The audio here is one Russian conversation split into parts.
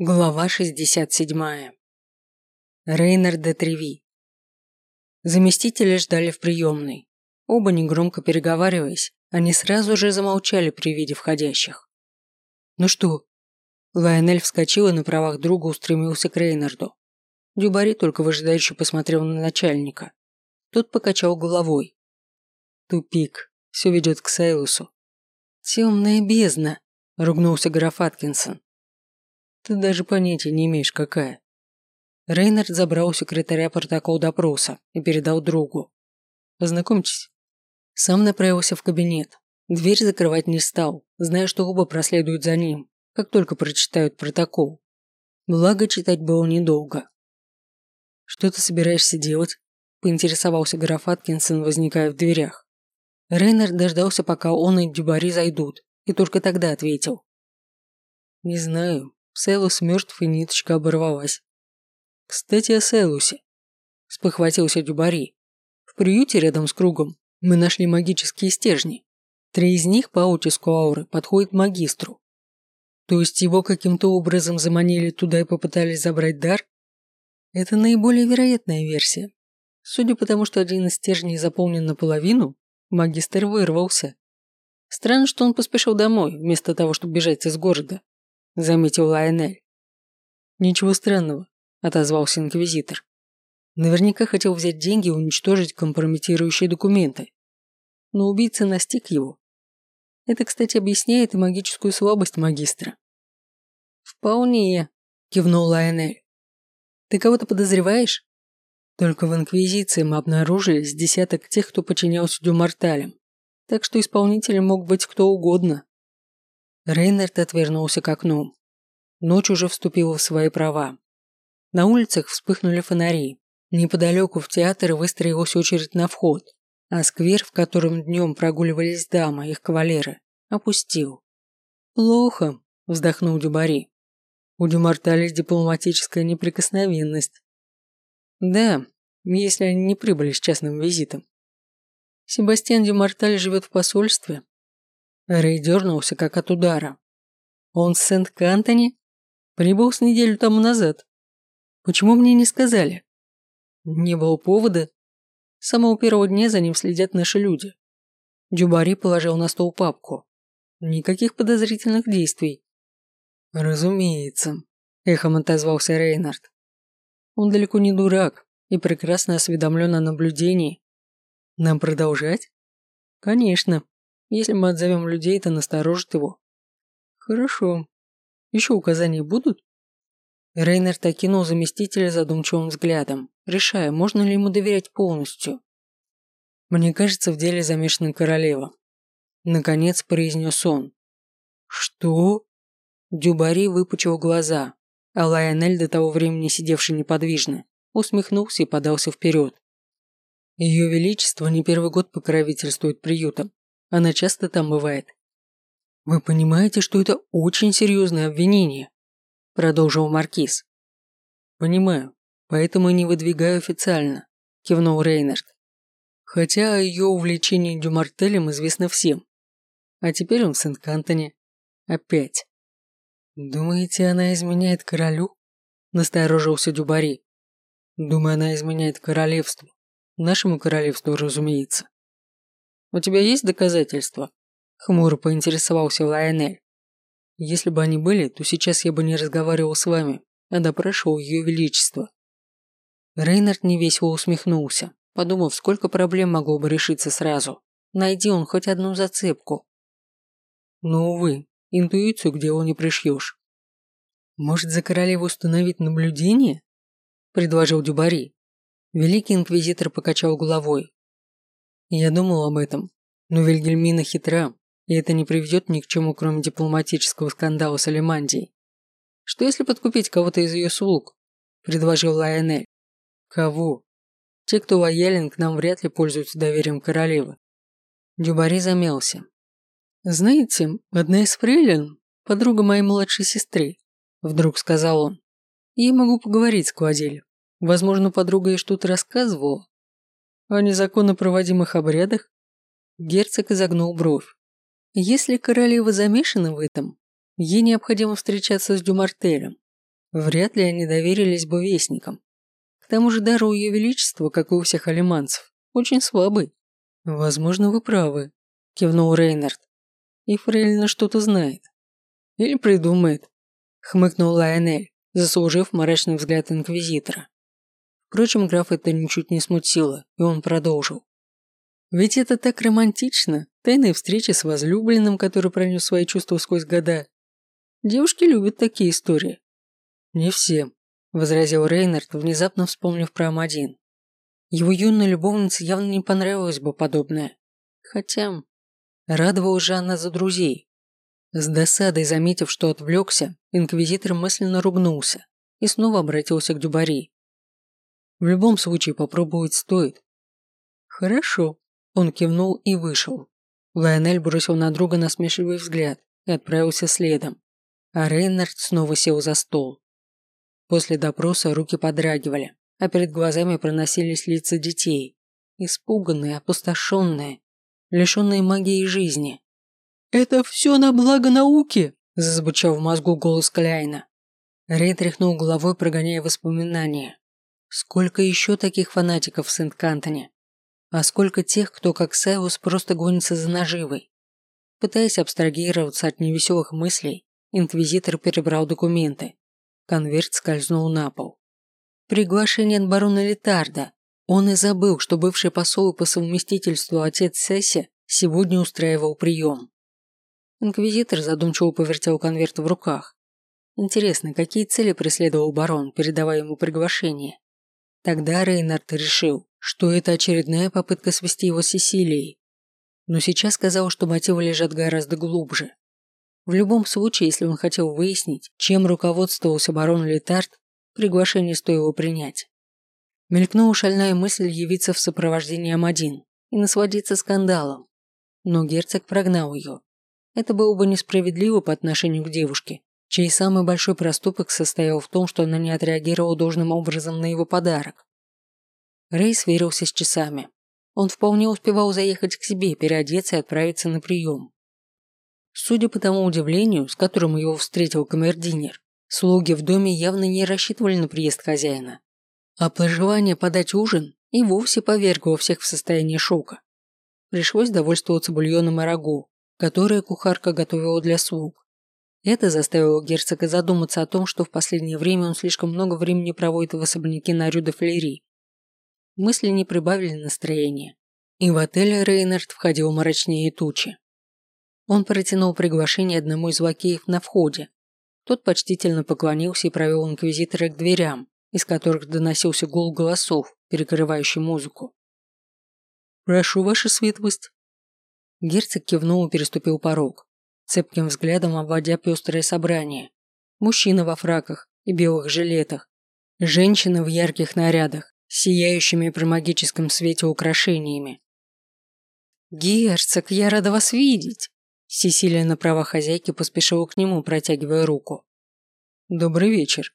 Глава 67. Рейнер де Треви. Заместители ждали в приемной. Оба негромко переговариваясь, они сразу же замолчали при виде входящих. «Ну что?» Лайонель вскочил и на правах друга устремился к Рейнарду. Дюбари только выжидающе посмотрел на начальника. Тот покачал головой. Тупик. Все ведет к Сейлусу. «Темная бездна», – ругнулся граф Аткинсон. Ты даже понятия не имеешь, какая. Рейнард забрал у секретаря протокол допроса и передал другу. Познакомьтесь. Сам направился в кабинет. Дверь закрывать не стал, зная, что оба проследуют за ним, как только прочитают протокол. Благо, читать было недолго. «Что ты собираешься делать?» – поинтересовался граф Аткинсон, возникая в дверях. Рейнард дождался, пока он и Дюбари зайдут, и только тогда ответил. «Не знаю. Селус мертв и ниточка оборвалась. Кстати, о Селусе. Спохватился Дюбари. В приюте рядом с кругом мы нашли магические стержни. Три из них по утиску ауры подходят магистру. То есть его каким-то образом заманили туда и попытались забрать дар? Это наиболее вероятная версия. Судя по тому, что один из стержней заполнен наполовину, магистр вырвался. Странно, что он поспешил домой, вместо того, чтобы бежать из города заметил Лайонель. Ничего странного, отозвался инквизитор. Наверняка хотел взять деньги и уничтожить компрометирующие документы. Но убийца настиг его. Это, кстати, объясняет и магическую слабость магистра. Вполне, кивнул Лайонель. Ты кого-то подозреваешь? Только в Инквизиции мы обнаружили с десяток тех, кто подчинялся Дюмарталям. Так что исполнителем мог быть кто угодно. Рейнард отвернулся к окну. Ночь уже вступила в свои права. На улицах вспыхнули фонари. Неподалеку в театр выстроилась очередь на вход, а сквер, в котором днем прогуливались дамы, их кавалеры, опустил. «Плохо», – вздохнул Дюбари. «У Дюмартали дипломатическая неприкосновенность». «Да, если они не прибыли с частным визитом». «Себастьян Дюмарталь живет в посольстве, Рэй дернулся, как от удара. Он с Сент-Кантони? Прибыл с неделю тому назад. Почему мне не сказали? Не было повода. С самого первого дня за ним следят наши люди. Дюбари положил на стол папку. Никаких подозрительных действий. Разумеется, эхом отозвался Рейнард. Он далеко не дурак и прекрасно осведомлен о наблюдении. Нам продолжать? Конечно. Если мы отзовем людей, это насторожит его. Хорошо. Еще указания будут? Рейнард окинул заместителя задумчивым взглядом, решая, можно ли ему доверять полностью. Мне кажется, в деле замешана королева. Наконец произнес он. Что? Дюбари выпучил глаза, а Лайонель, до того времени сидевший неподвижно, усмехнулся и подался вперед. Ее Величество не первый год покровительствует приютам. Она часто там бывает. Вы понимаете, что это очень серьезное обвинение? Продолжил Маркиз. Понимаю, поэтому не выдвигаю официально, кивнул Рейнард. Хотя о ее увлечении Дюмартелем известно всем. А теперь он в Сент-Кантоне. Опять. Думаете, она изменяет королю? Насторожился Дюбари. Думаю, она изменяет королевству. Нашему королевству, разумеется. У тебя есть доказательства?» Хмуро поинтересовался Лайонель. «Если бы они были, то сейчас я бы не разговаривал с вами, а допрашивал ее величество». Рейнард невесело усмехнулся, подумав, сколько проблем могло бы решиться сразу. Найди он хоть одну зацепку. Но, увы, интуицию к делу не пришьешь. «Может, за королеву установить наблюдение?» – предложил Дюбари. Великий инквизитор покачал головой, я думал об этом, но Вильгельмина хитра, и это не приведет ни к чему, кроме дипломатического скандала с Алимандией. Что если подкупить кого-то из ее слуг? Предложил Лайонель. Кого? Те, кто лоялен к нам, вряд ли пользуются доверием королевы. Дюбари замялся. Знаете, одна из фрейлин, подруга моей младшей сестры, вдруг сказал он. Я могу поговорить с Квадель. Возможно, подруга ей что-то рассказывала, о незаконно проводимых обрядах? Герцог изогнул бровь. Если королева замешана в этом, ей необходимо встречаться с Дюмартелем. Вряд ли они доверились бы вестникам. К тому же дар у ее величества, как и у всех алиманцев, очень слабый. Возможно, вы правы, кивнул Рейнард. И Фрейлина что-то знает. Или придумает, хмыкнул Лайонель, заслужив мрачный взгляд инквизитора. Впрочем, граф это ничуть не смутило, и он продолжил. Ведь это так романтично, тайные встречи с возлюбленным, который пронес свои чувства сквозь года. Девушки любят такие истории. Не все, возразил Рейнард, внезапно вспомнив про Амадин. Его юной любовнице явно не понравилось бы подобное. Хотя, радовалась же она за друзей. С досадой заметив, что отвлекся, инквизитор мысленно ругнулся и снова обратился к Дюбари. В любом случае попробовать стоит. Хорошо. Он кивнул и вышел. Лайонель бросил на друга насмешливый взгляд и отправился следом. А Рейнард снова сел за стол. После допроса руки подрагивали, а перед глазами проносились лица детей. Испуганные, опустошенные, лишенные магии жизни. «Это все на благо науки!» – зазвучал в мозгу голос Кляйна. Рей тряхнул головой, прогоняя воспоминания. Сколько еще таких фанатиков в Сент-Кантоне? А сколько тех, кто, как Сайвус, просто гонится за наживой? Пытаясь абстрагироваться от невеселых мыслей, инквизитор перебрал документы. Конверт скользнул на пол. Приглашение от барона Летарда. Он и забыл, что бывший посол по совместительству отец Сесси сегодня устраивал прием. Инквизитор задумчиво повертел конверт в руках. Интересно, какие цели преследовал барон, передавая ему приглашение? Тогда Рейнард решил, что это очередная попытка свести его с Сесилией. Но сейчас сказал, что мотивы лежат гораздо глубже. В любом случае, если он хотел выяснить, чем руководствовался барон Летард, приглашение стоило принять. Мелькнула шальная мысль явиться в сопровождении М1 и насладиться скандалом. Но герцог прогнал ее. Это было бы несправедливо по отношению к девушке, чей самый большой проступок состоял в том, что она не отреагировала должным образом на его подарок. Рэй сверился с часами. Он вполне успевал заехать к себе, переодеться и отправиться на прием. Судя по тому удивлению, с которым его встретил камердинер, слуги в доме явно не рассчитывали на приезд хозяина. А пожелание подать ужин и вовсе повергло всех в состояние шока. Пришлось довольствоваться бульоном и рагу, которое кухарка готовила для слуг. Это заставило герцога задуматься о том, что в последнее время он слишком много времени проводит в особняке на Рю де Флери. Мысли не прибавили настроения, и в отель Рейнард входил мрачнее тучи. Он протянул приглашение одному из лакеев на входе. Тот почтительно поклонился и провел инквизитора к дверям, из которых доносился гул голосов, перекрывающий музыку. «Прошу, ваша светлость». Герцог кивнул и переступил порог цепким взглядом обводя пестрое собрание. Мужчины во фраках и белых жилетах, женщины в ярких нарядах, сияющими при магическом свете украшениями. «Герцог, я рада вас видеть!» Сесилия на права хозяйки поспешила к нему, протягивая руку. «Добрый вечер».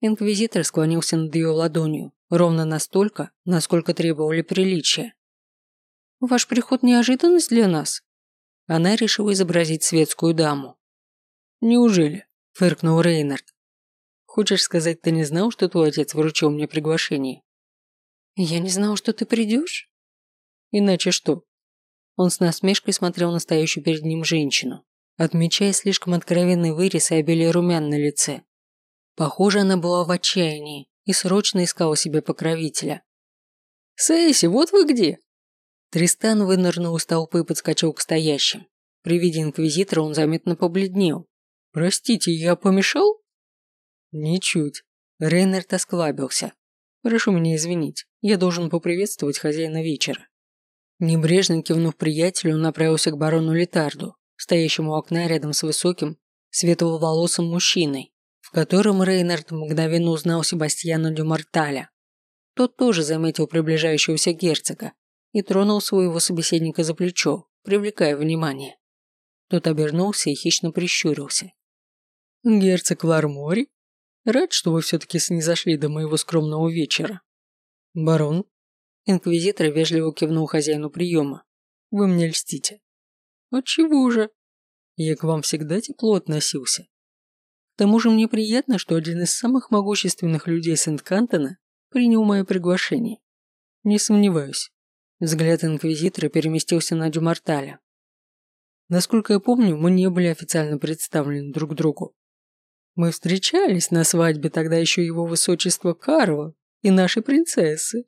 Инквизитор склонился над ее ладонью, ровно настолько, насколько требовали приличия. «Ваш приход неожиданность для нас?» Она решила изобразить светскую даму. «Неужели?» – фыркнул Рейнард. «Хочешь сказать, ты не знал, что твой отец вручил мне приглашение?» «Я не знал, что ты придешь?» «Иначе что?» Он с насмешкой смотрел на стоящую перед ним женщину, отмечая слишком откровенный вырез и обилие румян на лице. Похоже, она была в отчаянии и срочно искала себе покровителя. «Сэйси, вот вы где!» Тристан вынырнул из толпы и подскочил к стоящим. При виде инквизитора он заметно побледнел. «Простите, я помешал?» «Ничуть». Рейнерт осклабился. «Прошу меня извинить, я должен поприветствовать хозяина вечера». Небрежно кивнув приятелю, он направился к барону Летарду, стоящему у окна рядом с высоким, светловолосым мужчиной, в котором Рейнард мгновенно узнал Себастьяна Дюмарталя. Тот тоже заметил приближающегося герцога и тронул своего собеседника за плечо, привлекая внимание. Тот обернулся и хищно прищурился. «Герцог Лармори? Рад, что вы все-таки снизошли до моего скромного вечера. Барон?» Инквизитор вежливо кивнул хозяину приема. «Вы мне льстите». «Отчего же?» «Я к вам всегда тепло относился». К тому же мне приятно, что один из самых могущественных людей Сент-Кантона принял мое приглашение. Не сомневаюсь. Взгляд инквизитора переместился на Дюмарталя. Насколько я помню, мы не были официально представлены друг другу. Мы встречались на свадьбе тогда еще его высочества Карла и нашей принцессы,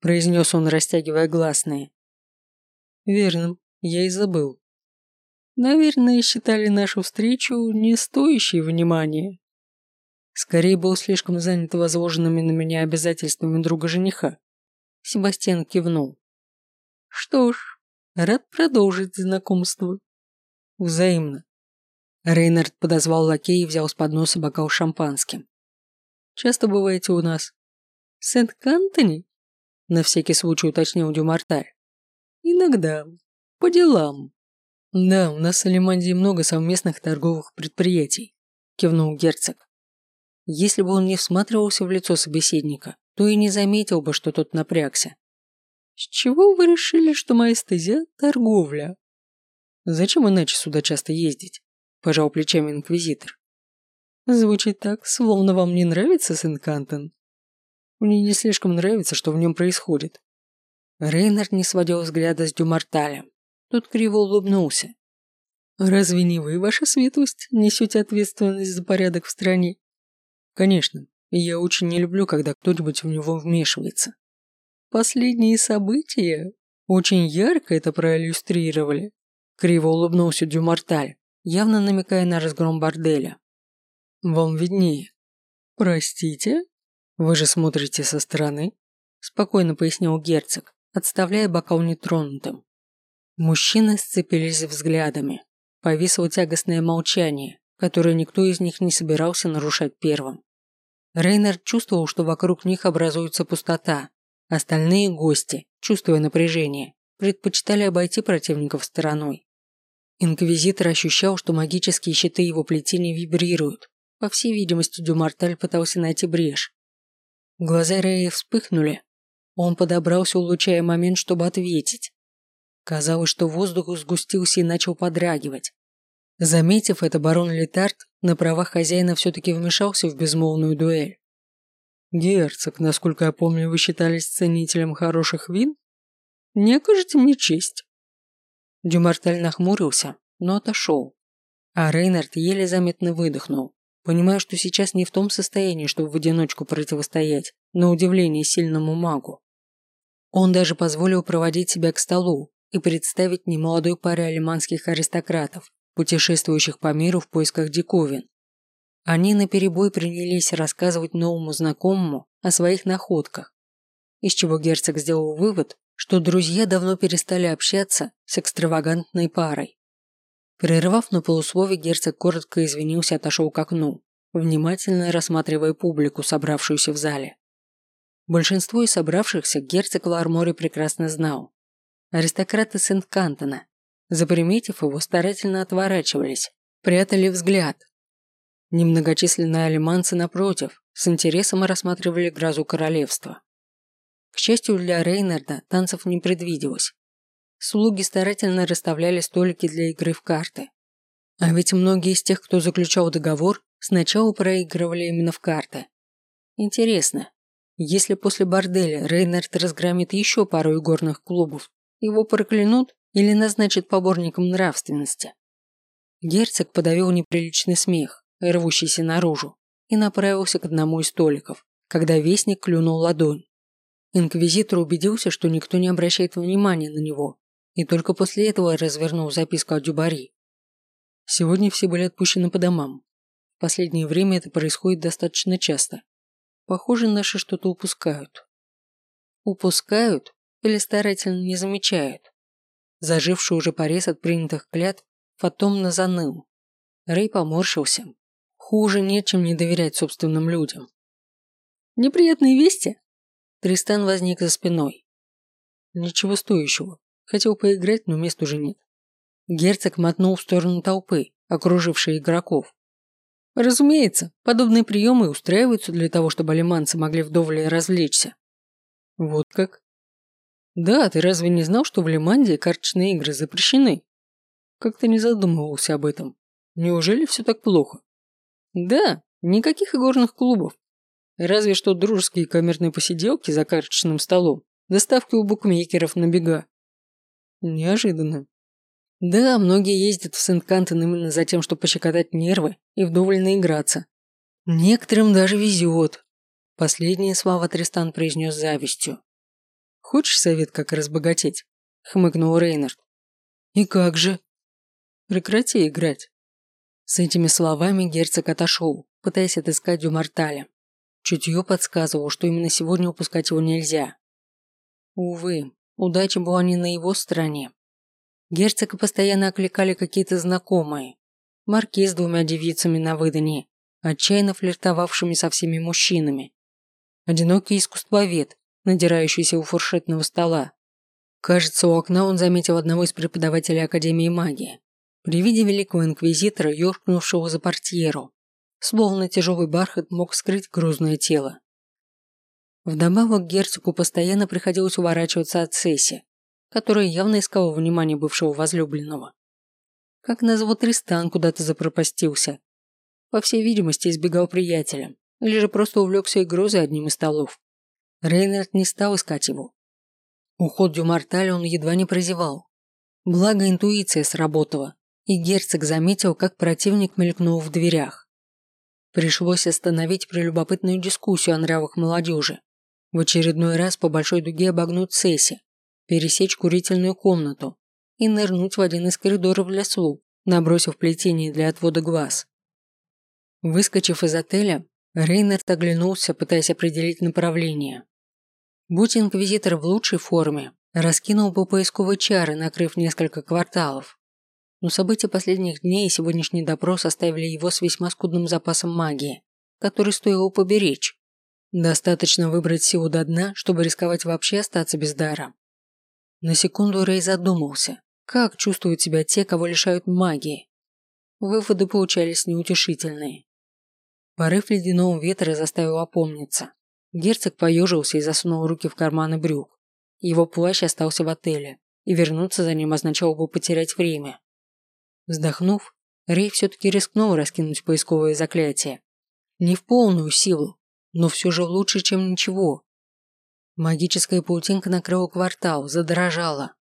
произнес он, растягивая гласные. Верно, я и забыл. Наверное, считали нашу встречу не стоящей внимания. Скорее был слишком занят возложенными на меня обязательствами друга жениха. Себастьян кивнул. Что ж, рад продолжить знакомство. Взаимно. Рейнард подозвал лакея и взял с подноса бокал шампанским. Часто бываете у нас? Сент-Кантони? На всякий случай уточнил Дюмарталь. Иногда. По делам. Да, у нас с Алимандией много совместных торговых предприятий, кивнул герцог. Если бы он не всматривался в лицо собеседника, то и не заметил бы, что тот напрягся. С чего вы решили, что моя стезя – торговля? Зачем иначе сюда часто ездить? Пожал плечами инквизитор. Звучит так, словно вам не нравится Сент-Кантон. Мне не слишком нравится, что в нем происходит. Рейнард не сводил взгляда с Дюмарталя. Тот криво улыбнулся. «Разве не вы, ваша светлость, несете ответственность за порядок в стране?» «Конечно, я очень не люблю, когда кто-нибудь в него вмешивается. Последние события очень ярко это проиллюстрировали. Криво улыбнулся Дюмарталь, явно намекая на разгром борделя. Вам виднее. Простите? Вы же смотрите со стороны? Спокойно пояснил герцог, отставляя бокал нетронутым. Мужчины сцепились взглядами. Повисло тягостное молчание, которое никто из них не собирался нарушать первым. Рейнер чувствовал, что вокруг них образуется пустота, Остальные гости, чувствуя напряжение, предпочитали обойти противников стороной. Инквизитор ощущал, что магические щиты его плетения вибрируют. По всей видимости, Дюмарталь пытался найти брешь. Глаза Рэя вспыхнули. Он подобрался, улучшая момент, чтобы ответить. Казалось, что воздух сгустился и начал подрагивать. Заметив это, барон Летард на правах хозяина все-таки вмешался в безмолвную дуэль. «Герцог, насколько я помню, вы считались ценителем хороших вин? Не окажете мне честь». Дюмартель нахмурился, но отошел. А Рейнард еле заметно выдохнул, понимая, что сейчас не в том состоянии, чтобы в одиночку противостоять, на удивление сильному магу. Он даже позволил проводить себя к столу и представить немолодой паре алиманских аристократов, путешествующих по миру в поисках диковин, они наперебой принялись рассказывать новому знакомому о своих находках, из чего герцог сделал вывод, что друзья давно перестали общаться с экстравагантной парой. Прервав на полуслове, герцог коротко извинился и отошел к окну, внимательно рассматривая публику, собравшуюся в зале. Большинство из собравшихся герцог Лармори прекрасно знал. Аристократы Сент-Кантона, заприметив его, старательно отворачивались, прятали взгляд, Немногочисленные алиманцы, напротив, с интересом рассматривали грозу королевства. К счастью для Рейнарда, танцев не предвиделось. Слуги старательно расставляли столики для игры в карты. А ведь многие из тех, кто заключал договор, сначала проигрывали именно в карты. Интересно, если после борделя Рейнард разгромит еще пару игорных клубов, его проклянут или назначат поборником нравственности? Герцог подавил неприличный смех рвущийся наружу, и направился к одному из столиков, когда вестник клюнул ладонь. Инквизитор убедился, что никто не обращает внимания на него, и только после этого развернул записку от Дюбари. Сегодня все были отпущены по домам. В последнее время это происходит достаточно часто. Похоже, наши что-то упускают. Упускают или старательно не замечают? Заживший уже порез от принятых клятв фатомно заныл. Рэй поморщился, Хуже нет, чем не доверять собственным людям. Неприятные вести? Тристан возник за спиной. Ничего стоящего. Хотел поиграть, но мест уже нет. Герцог мотнул в сторону толпы, окружившей игроков. Разумеется, подобные приемы устраиваются для того, чтобы алиманцы могли вдоволь развлечься. Вот как? Да, ты разве не знал, что в Лимандии карточные игры запрещены? Как-то не задумывался об этом. Неужели все так плохо? Да, никаких игорных клубов. Разве что дружеские камерные посиделки за карточным столом, доставки у букмекеров на бега. Неожиданно. Да, многие ездят в Сент-Кантон именно за тем, чтобы пощекотать нервы и вдоволь наиграться. Некоторым даже везет. Последние слова Тристан произнес завистью. «Хочешь совет, как разбогатеть?» – хмыкнул Рейнард. «И как же?» «Прекрати играть». С этими словами герцог отошел, пытаясь отыскать Дюмарталя. Чутье подсказывало, что именно сегодня упускать его нельзя. Увы, удача была не на его стороне. Герцога постоянно окликали какие-то знакомые. Маркиз с двумя девицами на выданье, отчаянно флиртовавшими со всеми мужчинами. Одинокий искусствовед, надирающийся у фуршетного стола. Кажется, у окна он заметил одного из преподавателей Академии магии. При виде великого инквизитора, юркнувшего за портьеру, словно тяжелый бархат мог скрыть грузное тело. Вдобавок герцогу постоянно приходилось уворачиваться от Сесси, которая явно искала внимание бывшего возлюбленного. Как назло Тристан куда-то запропастился. По всей видимости, избегал приятеля, или же просто увлекся игрой за одним из столов. Рейнард не стал искать его. Уход Дюмарталя он едва не прозевал. Благо интуиция сработала, и герцог заметил, как противник мелькнул в дверях. Пришлось остановить прелюбопытную дискуссию о нравах молодежи. В очередной раз по большой дуге обогнуть Сесси, пересечь курительную комнату и нырнуть в один из коридоров для слуг, набросив плетение для отвода глаз. Выскочив из отеля, Рейнард оглянулся, пытаясь определить направление. Будь инквизитор в лучшей форме, раскинул бы поисковые чары, накрыв несколько кварталов. Но события последних дней и сегодняшний допрос оставили его с весьма скудным запасом магии, который стоило поберечь. Достаточно выбрать силу до дна, чтобы рисковать вообще остаться без дара. На секунду Рей задумался, как чувствуют себя те, кого лишают магии. Выводы получались неутешительные. Порыв ледяного ветра заставил опомниться. Герцог поежился и засунул руки в карманы брюк. Его плащ остался в отеле, и вернуться за ним означало бы потерять время. Вздохнув, Рей все-таки рискнул раскинуть поисковое заклятие. Не в полную силу, но все же лучше, чем ничего. Магическая паутинка накрыла квартал, задрожала,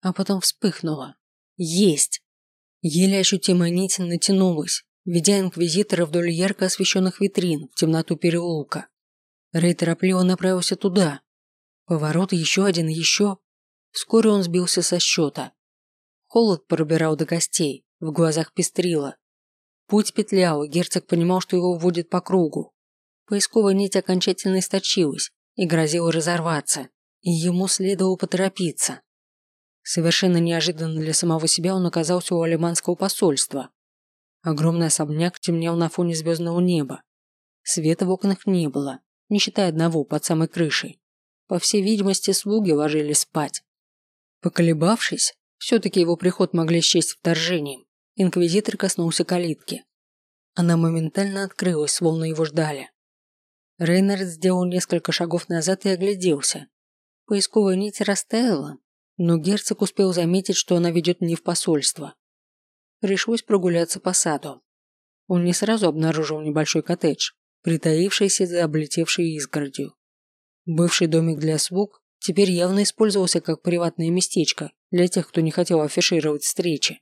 а потом вспыхнула. Есть! Еле ощутимая нить натянулась, ведя инквизитора вдоль ярко освещенных витрин в темноту переулка. Рэй торопливо направился туда. Поворот еще один, еще. Вскоре он сбился со счета. Холод пробирал до костей, в глазах пестрило. Путь петлял, герцог понимал, что его вводит по кругу. Поисковая нить окончательно источилась, и грозил разорваться, и ему следовало поторопиться. Совершенно неожиданно для самого себя он оказался у алиманского посольства. Огромный особняк темнел на фоне звездного неба. Света в окнах не было, не считая одного под самой крышей. По всей видимости, слуги ложились спать. Поколебавшись, все-таки его приход могли счесть вторжением, инквизитор коснулся калитки. Она моментально открылась, словно его ждали. Рейнард сделал несколько шагов назад и огляделся. Поисковая нить растаяла, но герцог успел заметить, что она ведет не в посольство. Пришлось прогуляться по саду. Он не сразу обнаружил небольшой коттедж, притаившийся за облетевшей изгородью. Бывший домик для слуг теперь явно использовался как приватное местечко для тех, кто не хотел афишировать встречи.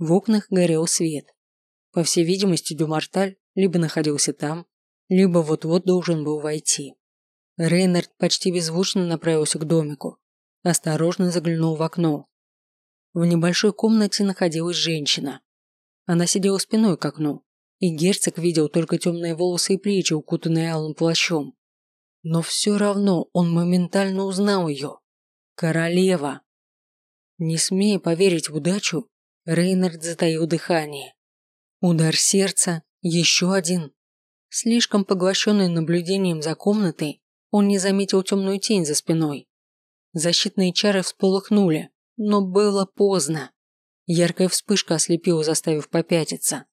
В окнах горел свет. По всей видимости, Дюмарталь либо находился там, либо вот-вот должен был войти. Рейнард почти беззвучно направился к домику. Осторожно заглянул в окно. В небольшой комнате находилась женщина. Она сидела спиной к окну, и герцог видел только темные волосы и плечи, укутанные алым плащом. Но все равно он моментально узнал ее. Королева. Не смея поверить в удачу, Рейнард затаил дыхание. Удар сердца, еще один, Слишком поглощенный наблюдением за комнатой, он не заметил темную тень за спиной. Защитные чары всполыхнули, но было поздно. Яркая вспышка ослепила, заставив попятиться.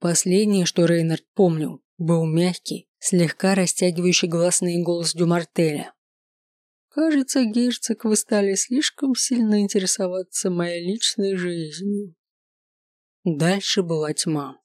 Последнее, что Рейнард помнил, был мягкий, слегка растягивающий гласный голос Дюмартеля. «Кажется, герцог, вы стали слишком сильно интересоваться моей личной жизнью». Дальше была тьма.